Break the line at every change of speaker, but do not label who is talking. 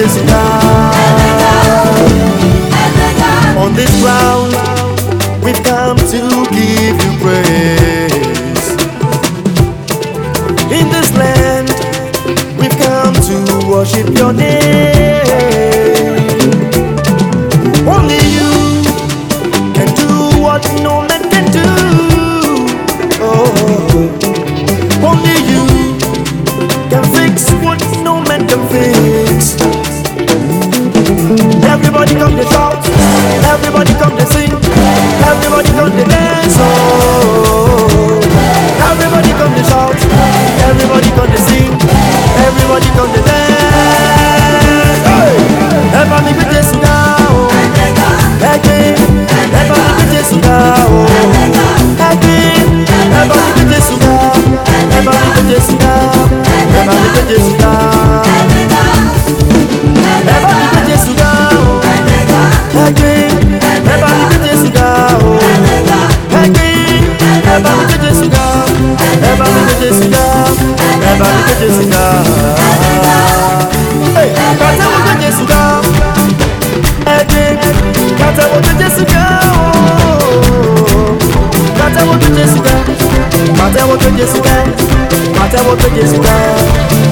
is God. On this ground, we've come to give you praise. In this land, we've come to worship your name. ẹ̀mẹ́ta. ẹ̀mẹ́ta. Jesus, bá mi gbé Jesus, ga o. ẹ̀mẹ́ta. Jesus, gbé ẹ bá Jesus, gbé Jésù ga Jesus, ẹ̀mẹ́ta. ẹ gbé Jesus, bá mi gbé Jesus, ga ẹ bá Jesus, gbé Jésù ga Jesus, bá mi gbé Jésù ga. kàtẹ́wọ́ gbé Jésù ga ẹ gbé kàtẹ́wọ́ gbé Jésù ga o. kàtẹ́wọ́ gbé Jésù ga. Mateo que Jésus est, Mateo que Jésus est.